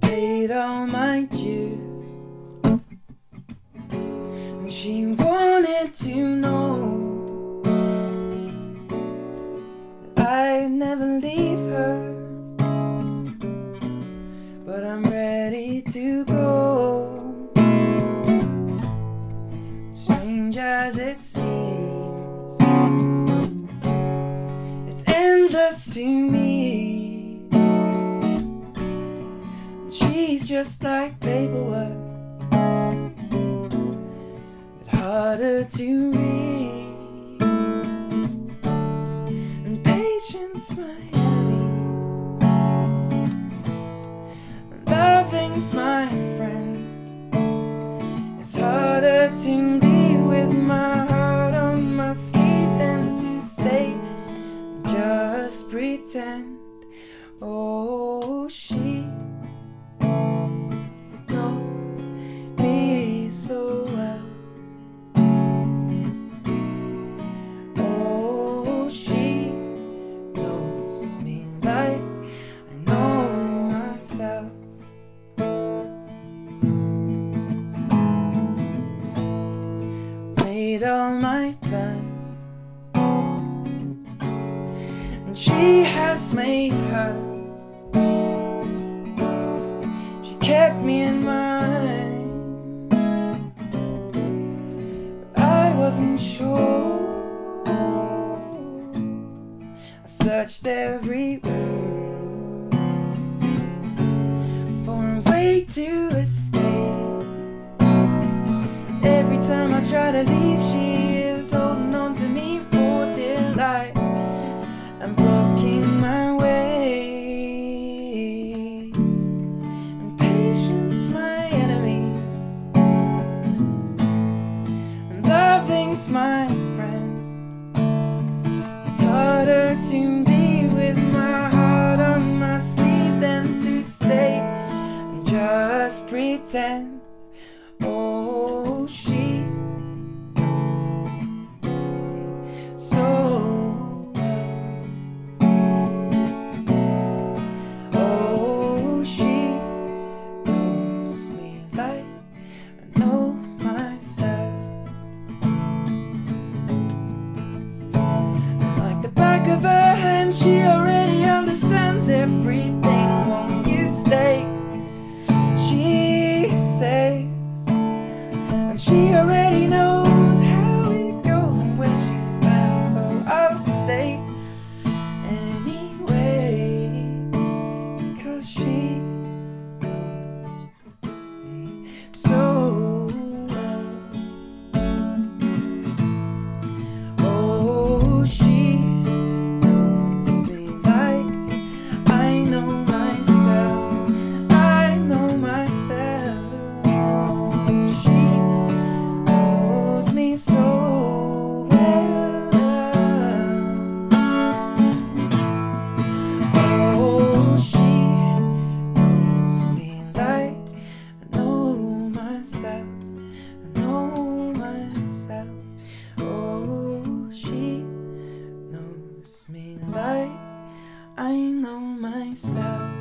paid all my dues. And she to know that I'd never leave her. But I'm ready to go. Strange as it seems, it's endless to me. She's just like paperwork, harder to read. And patience, my enemy, and loving's my friend. It's harder to be with my heart on my sleeve than to stay and just pretend. Oh, she Made all my plans, and she has made hers. She kept me in mind. But I wasn't sure. I searched every try to leave, she is holding on to me for dear life. I'm blocking my way. And patience, my enemy. And loving's my friend. It's harder to be with my heart on my sleeve than to stay and just pretend. Of her hand, she already understands everything. I know myself.